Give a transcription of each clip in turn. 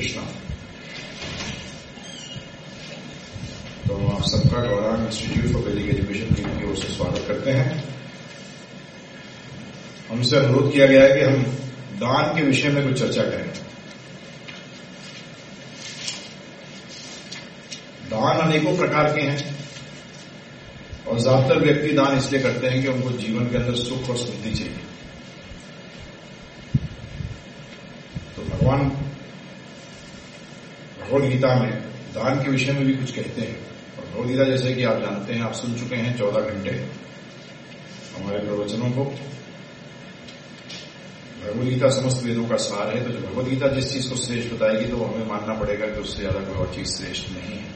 कृष्णा तो आप सबका Gauranga institute for Vedic education की ओर से स्वागत करते हैं। हमसे अनुरोध किया गया है कि हम दान के विषय में कुछ चर्चा करें। दान अनेकों प्रकार के हैं और ज़्यादातर व्यक्ति दान इसलिए करते हैं कि उनको जीवन के अंदर सुख और समृद्धि चाहिए। तो भगवान भगवद गीता में दान के विषय में भी कुछ कहते हैं। और भगवदगीता जैसे कि आप जानते हैं, आप सुन चुके हैं चौदह घंटे हमारे प्रवचनों को। भगवदगीता समस्त वेदों का सार है तो जो भगवदगीता जिस चीज़ को श्रेष्ठ बताएगी तो हमें मानना पड़ेगा कि उससे ज़्यादा कोई और चीज़ श्रेष्ठ नहीं है।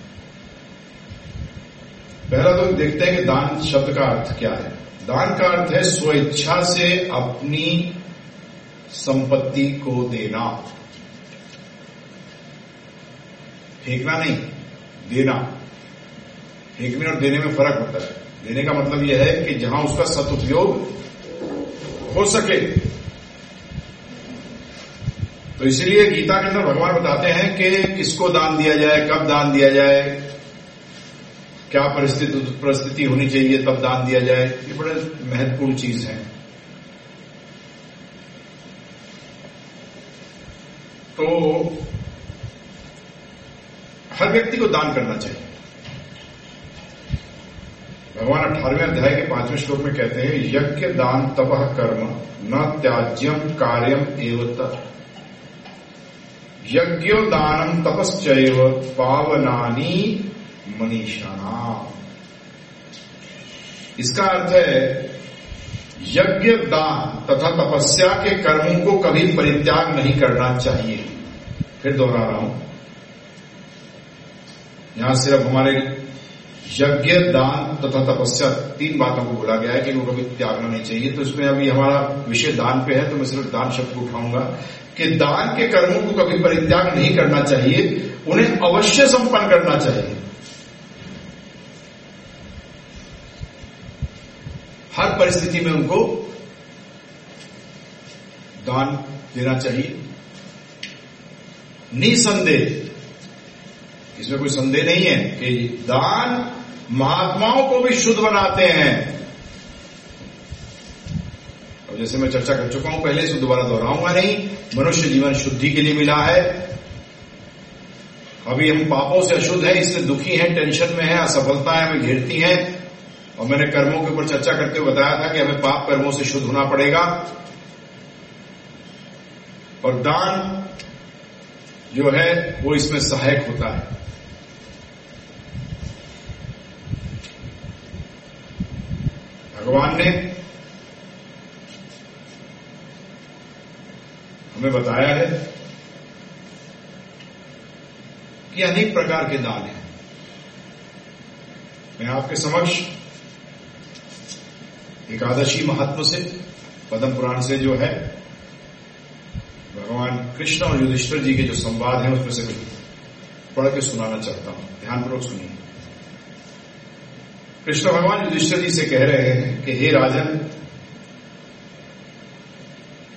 पहला तो देखते हैं कि दान शब्द का अर्थ क्या है। दान का अर्थ है, स्वेच्छा से अपनी संपत्ति को देना। फेंकना नहीं, देना। फेंकने और देने में फ़र्क होता है। देने का मतलब यह है कि जहाँ उसका सदुपयोग हो सके। तो इसलिए गीता के अंदर भगवान बताते हैं कि किसको दान दिया जाए, कब दान दिया जाए, क्या परिस्थिति परिस्थिति होनी चाहिए, तब दान दिया जाए। ये बड़े महत्वपूर्ण चीज़ है। तो हर व्यक्ति को दान करना चाहिए। भगवान अठारहवें अध्याय के पाँचवें श्लोक में कहते हैं, यज्ञ दान तपह कर्म, न त्याज्यम कार्यम एवं यज्ञो दानम तपस्व पावनानी मनीषाणा इसका अर्थ है, यज्ञ दान तथा तपस्या के कर्मों को कभी परित्याग नहीं करना चाहिए। फिर दोहरा रहा हूँ। यहाँ सिर्फ़ हमारे यज्ञ, दान तथा तपस्या तीन बातों को बोला गया है कि वो कभी त्यागना नहीं चाहिए। तो इसमें अभी हमारा विषय दान पे है तो मैं सिर्फ़ दान शब्द को उठाऊँगा कि दान के कर्मों को कभी परित्याग नहीं करना चाहिए, उन्हें अवश्य संपन्न करना चाहिए। हर परिस्थिति में उनको दान देना चाहिए। निसंदेह इसमें कोई संदेह नहीं है कि दान महात्माओं को भी शुद्ध बनाते हैं। और जैसे मैं चर्चा कर चुका हूँ, पहले से दोबारा दोहराऊँगा नहीं, मनुष्य जीवन शुद्धि के लिए मिला है। अभी हम पापों से अशुद्ध हैं, इससे दुखी हैं, टेंशन में है असफलताएँ हमें घेरती हैं। और मैंने कर्मों के ऊपर चर्चा करते हुए बताया था कि हमें पाप कर्मों से शुद्ध होना पड़ेगा। और दान जो है, वो इसमें सहायक होता है। भगवान ने हमें बताया है कि अनेक प्रकार के दान हैं। मैं आपके समक्ष एकादशी महात्म से, पद्म पुराण से जो है, भगवान कृष्ण और युधिष्ठर जी के जो संवाद है, उसमें से कुछ पढ़ के सुनाना चाहता हूँ। ध्यानपूर्वक सुनिए। कृष्ण भगवान युधिष्ठर जी से कह रहे हैं कि हे राजन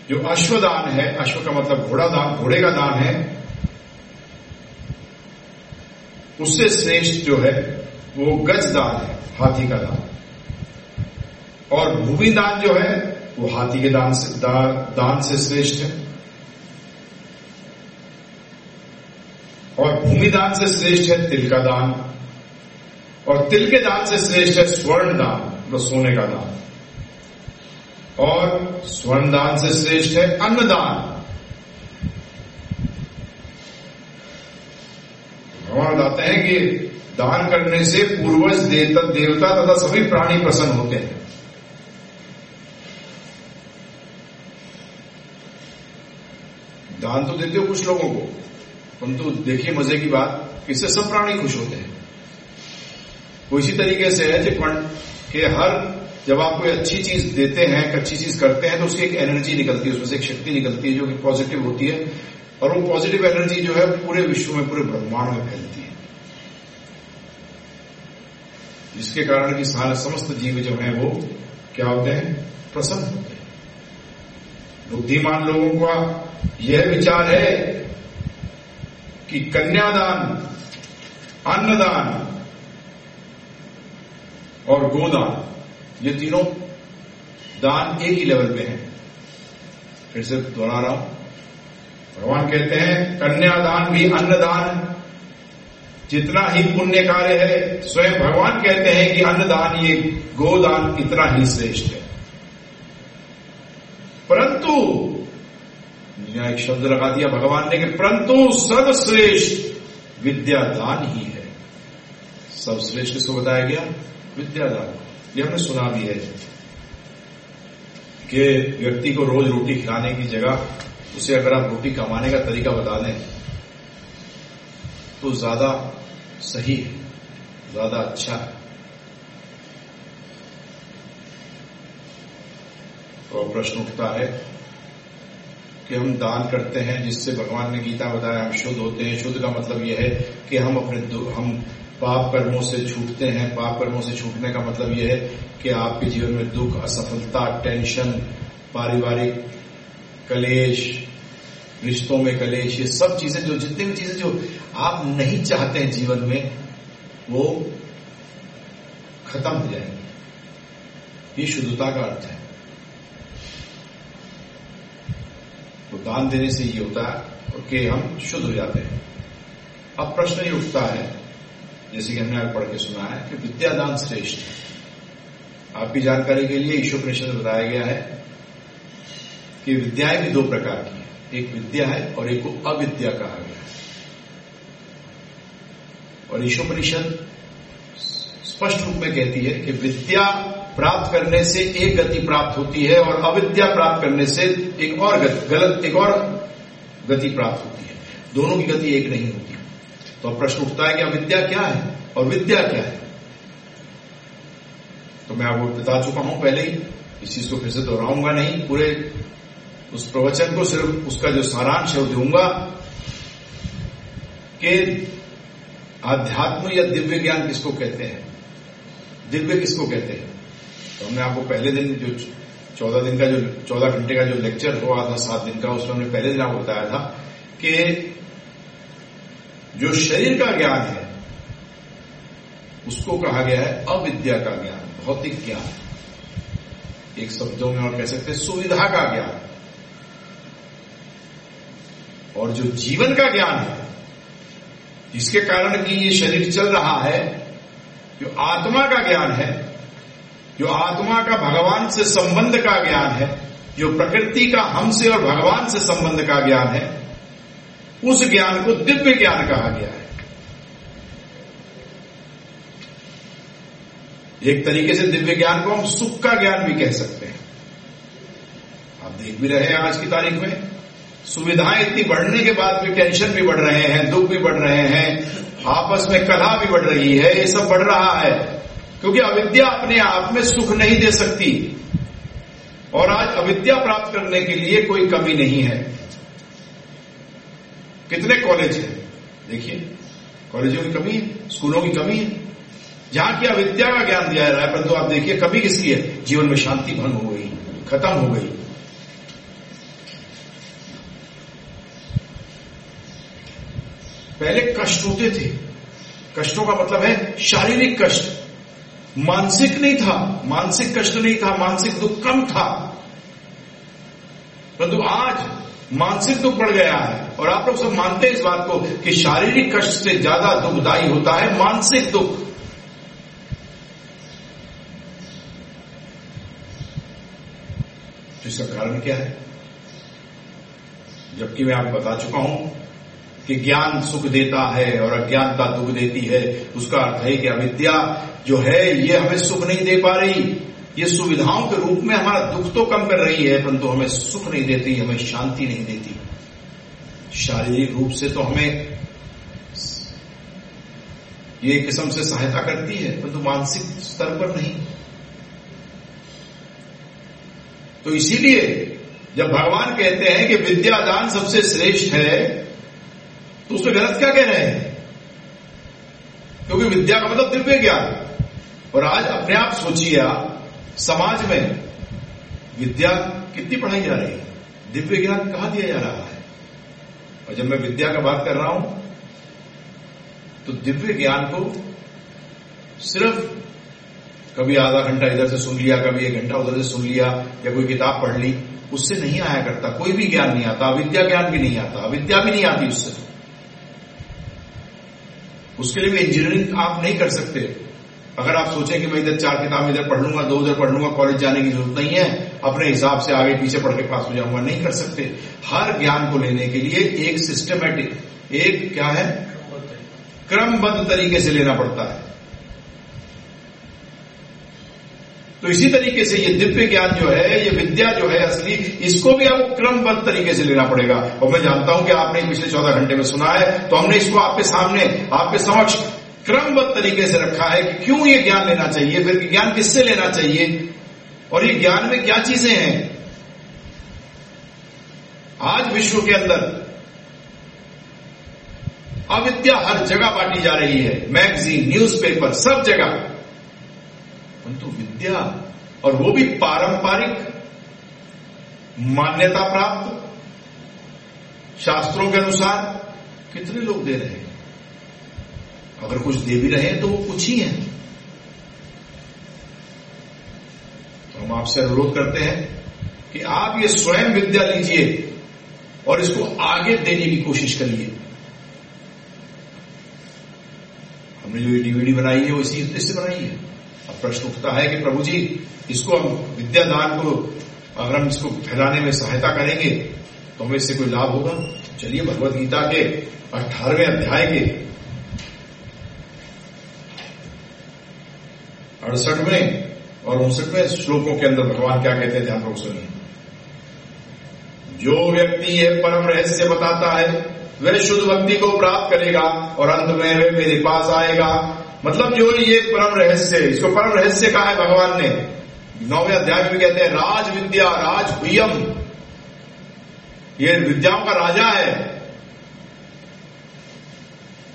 जो अश्वदान है अश्व का मतलब घोड़ा दान घोड़े का दान है उससे श्रेष्ठ जो है वो गज दान है हाथी का दान। और भूमि दान जो है वो हाथी के दान से दा, दान से श्रेष्ठ है। और भूमि दान से श्रेष्ठ है तिल का दान। और तिल के दान से श्रेष्ठ है स्वर्ण दान मतलब सोने का दान। और स्वर्ण दान से श्रेष्ठ है अन्नदान। भगवान बताते हैं कि दान करने से पूर्वज देवता देवता तथा सभी प्राणी प्रसन्न होते हैं। दान तो देते हो कुछ लोगों को, परंतु देखिए मज़े की बात, इससे सब प्राणी खुश होते हैं। वो इसी तरीके से है कि हर जब आप कोई अच्छी चीज़ देते हैं, एक अच्छी चीज़ करते हैं तो उसकी एक एनर्जी निकलती है, उसमें से एक शक्ति निकलती है जो कि पॉजिटिव होती है, और वो पॉजिटिव एनर्जी जो है पूरे विश्व में, पूरे ब्रह्मांड में फैलती है। जिसके कारण कि सारे समस्त जीव जो है वो क्या होते हैं? प्रसन्न होते हैं। बुद्धिमान लोगों का यह विचार है कि कन्यादान, अन्नदान और गोदान ये तीनों दान एक ही लेवल पे हैं। फिर से दोहरा रहा हूँ। भगवान कहते हैं कन्यादान भी अन्नदान जितना ही पुण्य कार्य है, स्वयं भगवान कहते हैं कि अन्नदान ये गोदान इतना ही श्रेष्ठ है। परंतु एक शब्द लगा दिया भगवान ने कि परंतु सर्वश्रेष्ठ विद्यादान ही है। सर्वश्रेष्ठ किसको बताया गया? विद्यादान। ये हमने सुना भी है कि व्यक्ति को रोज रोटी खिलाने की जगह, उसे अगर आप रोटी कमाने का तरीका बता दें तो ज़्यादा सही है, ज़्यादा अच्छा है। तो प्रश्न उठता है कि हम दान करते हैं जिससे भगवान ने गीता बताया, हम शुद्ध होते हैं। शुद्ध का मतलब यह है कि हम अपने हम पाप कर्मों से छूटते हैं। पाप कर्मों से छूटने का मतलब यह है कि आपके जीवन में दुख, असफलता, टेंशन, पारिवारिक कलेश, रिश्तों में कलेश, ये सब चीज़ें जो, जितनी भी चीज़ें जो आप नहीं चाहते हैं जीवन में, वो खत्म हो जाएँगे। ये शुद्धता का अर्थ है। तो दान देने से ये होता है कि हम शुद्ध हो जाते हैं। अब प्रश्न ये उठता है जैसे कि हमने पढ़ के सुना है कि विद्यादान श्रेष्ठ है। आपकी जानकारी के लिए ईश्वर परिषद बताया गया है कि विद्याएँ भी दो प्रकार की है। एक विद्या है और एक को अविद्या कहा गया है। और ईश्वर परिषद स्पष्ट रूप में कहती है कि विद्या प्राप्त करने से एक गति प्राप्त होती है और अविद्या प्राप्त करने से एक और गति, गलत, एक और गति प्राप्त होती है। दोनों की गति एक नहीं होती। तो प्रश्न उठता है कि अविद्या क्या है और विद्या क्या है? तो मैं आपको बता चुका हूँ पहले ही, इस चीज़ को फिर से दोहराऊँगा नहीं, पूरे उस प्रवचन को सिर्फ़ उसका जो सारांश है वो दूँगा कि आध्यात्म या दिव्य ज्ञान किसको कहते हैं? दिव्य किसको कहते हैं? तो हमने आपको पहले दिन जो चौदह दिन का जो, चौदह घंटे का जो लेक्चर हुआ था सात दिन का, उसमें हमने पहले दिन आपको बताया था कि जो शरीर का ज्ञान है, उसको कहा गया है अविद्या का ज्ञान, भौतिक ज्ञान। एक शब्दों में और कह सकते हैं, सुविधा का ज्ञान। और जो जीवन का ज्ञान है, जिसके कारण कि ये शरीर चल रहा है, जो आत्मा का ज्ञान है, जो आत्मा का भगवान से संबंध का ज्ञान है, जो प्रकृति का हमसे और भगवान से संबंध का ज्ञान है उस ज्ञान को दिव्य ज्ञान कहा गया है। एक तरीके से दिव्य ज्ञान को हम सुख का ज्ञान भी कह सकते हैं। आप देख भी रहे हैं आज की तारीख में। सुविधाएँ इतनी बढ़ने के बाद भी टेंशन भी बढ़ रहे हैं, दुख भी बढ़ रहे हैं, आपस में कला भी बढ़ रही है, ये सब बढ़ रहा है। क्योंकि अविद्या अपने आप में सुख नहीं दे सकती। और आज अविद्या प्राप्त करने के लिए कोई कमी नहीं है। कितने कॉलेज हैं? देखिए कॉलेजों की कमी है स्कूलों की कमी है। जहाँ की अविद्या का ज्ञान दिया जा रहा है, परंतु आप देखिए कभी किसकी है? जीवन में शांति भंग हो गई, खत्म हो गई। पहले कष्ट होते थे। कष्टों का मतलब है शारीरिक कष्ट। मानसिक नहीं था, मानसिक कष्ट नहीं था, मानसिक दुख कम था। परंतु आज मानसिक दुख बढ़ गया है। और आप लोग सब मानते हैं इस बात को कि शारीरिक कष्ट से ज़्यादा दुखदायी होता है मानसिक दुख। तो इसका कारण क्या है? जबकि मैं आपको बता चुका हूँ कि ज्ञान सुख देता है और अज्ञानता दुख देती है। उसका अर्थ है कि अविद्या जो है, ये हमें सुख नहीं दे पा रही। ये सुविधाओं के रूप में हमारा दुख तो कम कर रही है, परंतु हमें सुख नहीं देती, हमें शांति नहीं देती। शारीरिक रूप से तो हमें ये किस्म से सहायता करती है, परंतु मानसिक स्तर पर नहीं। तो इसीलिए जब भगवान कहते हैं कि विद्यादान सबसे श्रेष्ठ है तो उसमें गलत क्या कह रहे हैं? क्योंकि विद्या का मतलब दिव्य ज्ञान। और आज अपने आप सोचिए आप समाज में विद्या कितनी पढ़ाई जा रही है? दिव्य ज्ञान कहाँ दिया जा रहा है? और जब मैं विद्या का बात कर रहा हूँ तो दिव्य ज्ञान को सिर्फ़ कभी आधा घंटा इधर से सुन लिया, कभी एक घंटा उधर से सुन लिया, या कोई किताब पढ़ ली, उससे नहीं आया करता। कोई भी ज्ञान नहीं आता, अविद्या ज्ञान भी नहीं आता, अविद्या भी नहीं आती उससे। उसके लिए भी इंजीनियरिंग आप नहीं कर सकते। अगर आप सोचें कि मैं इधर चार किताब इधर पढ़ लूँगा दो उधर पढ़ लूँगा कॉलेज जाने की ज़रूरत नहीं है, अपने हिसाब से आगे पीछे पढ़ के पास हो जाऊँगा, नहीं कर सकते। हर ज्ञान को लेने के लिए एक सिस्टमेटिक एक क्या है? क्रमबद्ध तरीके से लेना पड़ता है। तो इसी तरीके से ये दिव्य ज्ञान जो है, ये विद्या जो है असली, इसको भी आपको क्रमबद्ध तरीके से लेना पड़ेगा। और मैं जानता हूँ कि आपने पिछले चौदह घंटे में सुना है तो हमने इसको आपके सामने, आपके समक्ष क्रमबद्ध तरीके से रखा है कि क्यों ये ज्ञान लेना चाहिए, फिर ज्ञान किससे लेना चाहिए, और ये ज्ञान में क्या चीज़ें हैं? आज विश्व के अंदर अविद्या हर जगह बांटी जा रही है, मैगजीन, न्यूज़पेपर, सब जगह। परंतु विद्या, और वो भी पारंपरिक मान्यता प्राप्त शास्त्रों के अनुसार, कितने लोग दे रहे हैं? अगर कुछ दे भी रहे तो वो कुछ ही है। तो हम आपसे अनुरोध करते हैं कि आप ये स्वयं विद्या लीजिए और इसको आगे देने की कोशिश करिए। हमने जो ये डीवीडी बनाई है, वो इसी उद्देश्य से बनाई है। अब प्रश्न उठता है कि प्रभु जी, इसको हम विद्यादान को, अगर हम इसको फैलाने में सहायता करेंगे तो हमें इससे कोई लाभ होगा? चलिए, भगवत गीता के अठारहवें अध्याय के अड़सठवें और उनसठवें श्लोकों के अंदर भगवान क्या कहते हैं ध्यान सुनिए। जो व्यक्ति यह परम रहस्य बताता है, वह शुद्ध भक्ति को प्राप्त करेगा, और अंत में वह मेरे पास आएगा। मतलब जो ये परम रहस्य, इसको परम रहस्य कहा है भगवान ने। नौवे अध्याय में कहते हैं राज विद्या राज हुयम ये विद्याओं का राजा है।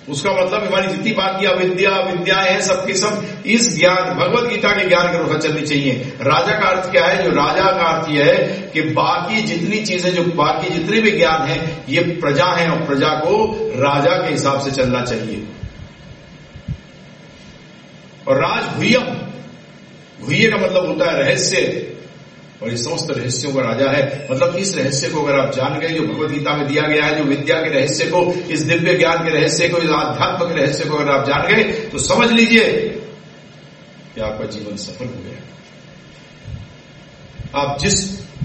उसका मतलब हमारी जितनी बाकी अविद्या विद्याएँ हैं, सबके सब इस ज्ञान, भगवत गीता के ज्ञान के अनुसार चलनी चाहिए। राजा का अर्थ क्या है? जो राजा का अर्थ यह है कि बाकी जितनी चीज़ें, जो बाकी जितने भी ज्ञान है, ये प्रजा है और प्रजा को राजा के हिसाब से चलना चाहिए। और राज भूयम भूये का मतलब होता है रहस्य। और ये समस्त रहस्यों का राजा है। मतलब इस रहस्य को अगर आप जान गए, जो भगवत गीता में दिया गया है, जो विद्या के रहस्य को, इस दिव्य ज्ञान के रहस्य को, इस आध्यात्म के रहस्य को अगर आप जान गए तो समझ लीजिए कि आपका जीवन सफल हो गया। आप जिस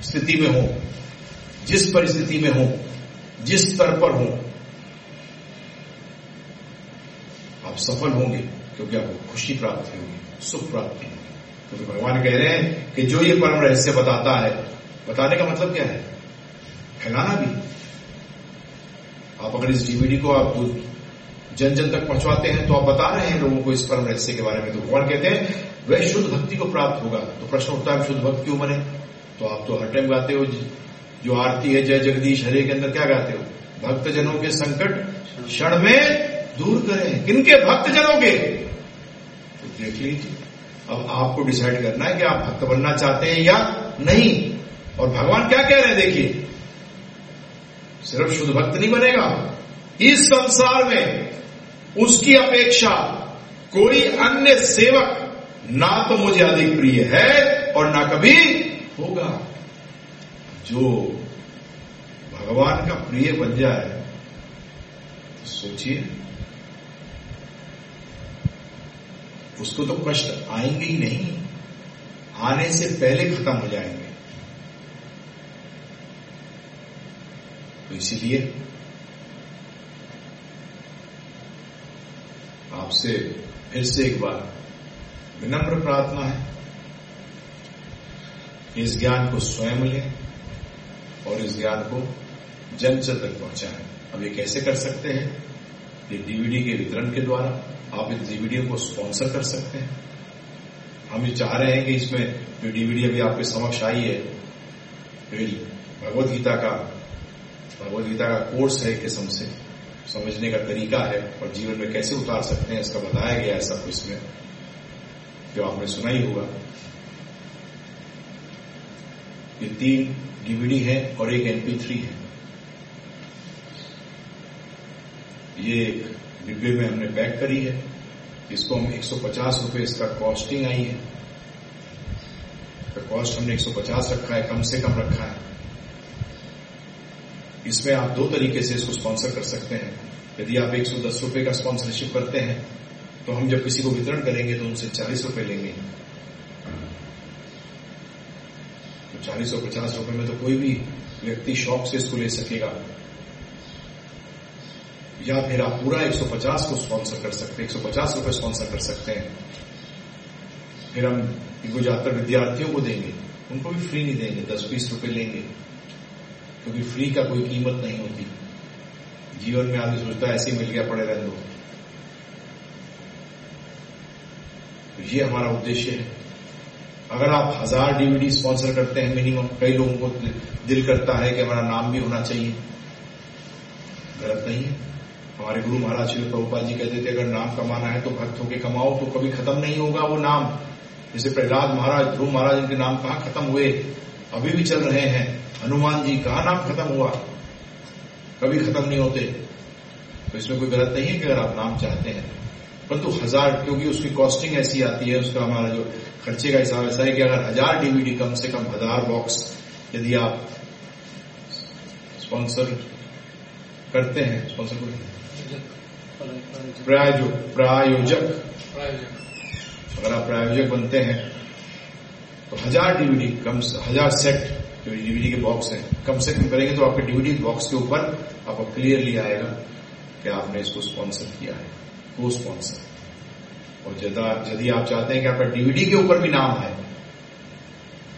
स्थिति में हो, जिस परिस्थिति में हो, जिस स्तर पर हो, आप सफल होंगे, क्योंकि आपको खुशी प्राप्त होगी, सुख प्राप्त होगी। तो भगवान कह रहे हैं कि जो ये परम रहस्य बताता है, बताने का मतलब क्या है? फैलाना भी। आप अगर इस डीवीडी को आप जन जन तक पहुंचवाते हैं तो आप बता रहे हैं लोगों को इस परम रहस्य के बारे में। तो भगवान कहते हैं, वह शुद्ध भक्ति को प्राप्त होगा। तो प्रश्न उठता है शुद्ध भक्त क्यों बने तो आप तो हर टाइम गाते हो जो। आरती है, जय जगदीश, हरे के अंदर क्या गाते हो? भक्त जनों के संकट क्षण में दूर करें। किनके? भक्त जनों के। तो देख लीजिए। अब आपको डिसाइड करना है कि आप भक्त बनना चाहते हैं या नहीं। और भगवान क्या कह रहे हैं, देखिए, सिर्फ़ शुद्ध भक्त नहीं बनेगा। इस संसार में उसकी अपेक्षा कोई अन्य सेवक ना तो मुझे अधिक प्रिय है और ना कभी होगा। जो भगवान का प्रिय बन जाए तो सोचिए उसको तो कष्ट आएँगे ही नहीं। आने से पहले खत्म हो जाएँगे। तो इसीलिए आपसे फिर से एक बार विनम्र प्रार्थना है इस ज्ञान को स्वयं लें और इस ज्ञान को जन जन तक पहुंचाएँ। अब ये कैसे कर सकते हैं? ये डीवीडी के वितरण के द्वारा आप इस डीवीडी को स्पॉन्सर कर सकते हैं। हम ये चाह रहे हैं कि इसमें जो डीवीडी अभी आपके समक्ष आई है भगवत गीता का भगवत गीता का कोर्स है किस्म से समझने का तरीका है और जीवन में कैसे उतार सकते हैं, इसका बताया गया है सब कुछ इसमें, जो आपने सुना ही होगा। ये तीन डीवीडी है और एक एनपी थ्री है। ये एक डिब्बे में हमने पैक करी है। इसको हम 150 रुपए इसका कॉस्टिंग आई है। कॉस्ट हमने 150 रखा है, कम से कम रखा है। इसमें आप दो तरीके से इसको स्पॉन्सर कर सकते हैं। यदि आप 110 रुपए का स्पॉन्सरशिप करते हैं तो हम जब किसी को वितरण करेंगे तो उनसे चालीस रुपए लेंगे। तो चालीस और पचास रुपए में तो कोई भी व्यक्ति शौक से इसको ले सकेगा। या फिर आप पूरा 150 को स्पॉन्सर कर सकते हैं? 150 रुपए स्पॉन्सर कर सकते हैं? फिर हम इनको ज़्यादातर विद्यार्थियों को देंगे। उनको भी फ्री नहीं देंगे, दस बीस रुपए लेंगे। क्योंकि फ्री का कोई कीमत नहीं होती। जीवन में आदमी सोचता है, ऐसे मिल गया, पड़े रहने दो। तो ये हमारा उद्देश्य है। अगर आप हज़ार डीवीडी स्पॉन्सर करते हैं मिनिमम कई लोगों को दिल करता है कि हमारा नाम भी होना चाहिए। गलत नहीं है। हमारे गुरु महाराज श्री प्रभुपाल जी कहते थे, अगर नाम कमाना है तो भक्त होकर कमाओ तो कभी खत्म नहीं होगा वो नाम. जैसे प्रहलाद महाराज ध्रुव महाराज इनके नाम कहा खत्म हुए? अभी भी चल रहे हैं। हनुमान जी, कहा नाम खत्म हुआ? कभी खत्म नहीं होते। तो इसमें कोई गलत नहीं है कि अगर आप नाम चाहते हैं। परंतु हज़ार, क्योंकि उसकी कॉस्टिंग ऐसी आती है, उसका हमारा जो खर्चे का हिसाब ऐसा है कि अगर हज़ार डीवीडी कम से कम हज़ार बॉक्स यदि आप स्पॉन्सर करते हैं स्पॉन्सर प्रायोजक प्रायोजक। अगर आप प्रायोजक बनते हैं तो हज़ार डीवीडी कम से हज़ार सेट जो डीवीडी के बॉक्स है कम से कम करेंगे तो आपके डीवीडी बॉक्स के ऊपर आपको क्लियरली आएगा कि आपने इसको स्पॉन्सर किया है को स्पॉन्सर और यदि आप चाहते हैं कि आपका डीवीडी के ऊपर भी नाम है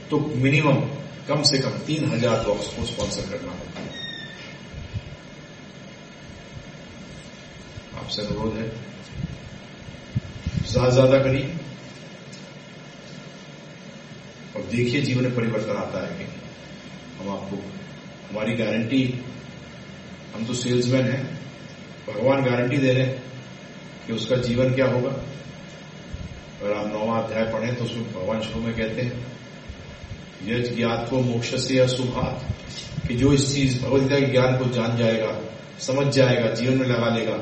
तो मिनिमम कम से कम तीन हज़ार बॉक्स को स्पॉन्सर करना होगा। आपसे अनुरोध है। ज़्यादा ज़्यादा करिए। और देखिए जीवन में परिवर्तन आता है कि हम आपको, हमारी गारंटी हम तो सेल्समैन हैं, भगवान गारंटी दे रहे हैं कि उसका जीवन क्या होगा। अगर आप नौवा अध्याय पढ़ें तो उसमें भगवान शुरू में कहते हैं, यज ज्ञात को मोक्ष से अशुभात कि जो इस चीज़, भगवदगीता के ज्ञान को जान जाएगा, समझ जाएगा, जीवन में लगा लेगा।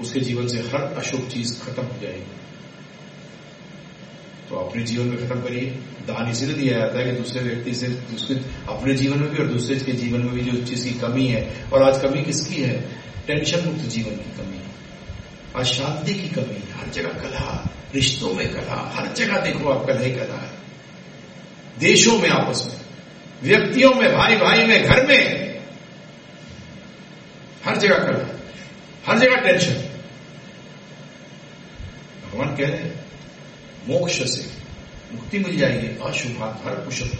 उसके जीवन से हर अशुभ चीज़ खत्म हो जाएगी। तो अपने जीवन में खत्म करिए। दान इसीलिए दिया जाता है कि दूसरे व्यक्ति से, दूसरे, अपने जीवन में भी और दूसरे के जीवन में भी जो चीज़ की कमी है, और आज कमी किसकी है? टेंशन मुक्त जीवन की कमी आज शांति की कमी हर जगह कला, रिश्तों में कला, हर जगह देखो आप कला ही कला है। देशों में आपस में, व्यक्तियों में भाई भाई में, घर में, हर जगह कला, हर जगह टेंशन। भगवान कह रहे हैं, मोक्ष से मुक्ति मिल जाएगी, अशुभ हर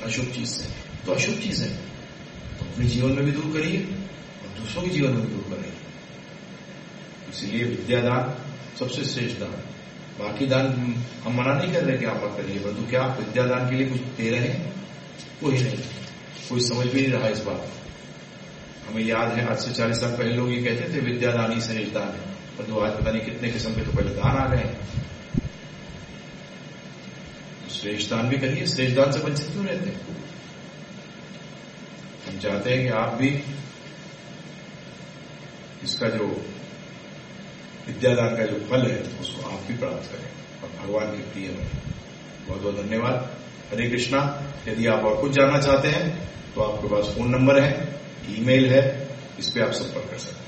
अशुभ चीज़ से। तो अशुभ चीज़ है। तो अपने जीवन में भी दूर करिए और दूसरों के जीवन में भी दूर करिए। इसलिए विद्यादान सबसे श्रेष्ठ दान। बाकी दान हम मना नहीं कर रहे कि आप करिए, परंतु क्या आप विद्यादान के लिए कुछ दे रहे हैं? कोई नहीं। कोई समझ भी नहीं रहा इस बात। हमें याद है, आज से चालीस साल पहले लोग ये कहते थे विद्यादान ही श्रेष्ठ दान है। परंतु आज पता नहीं कितने किस्म के तो पहले दान आ गए श्रेष्ठ दान भी करिए श्रेष्ठ दान से वंचित क्यों रहते हैं? हम चाहते हैं कि आप भी इसका जो विद्यादान का जो फल है, उसको आप भी प्राप्त करें और भगवान के प्रिय बने। बहुत बहुत धन्यवाद। हरे कृष्णा, यदि आप और कुछ जानना चाहते हैं तो आपके पास फ़ोन नंबर है, ईमेल है, इस पर आप संपर्क कर सकते हैं।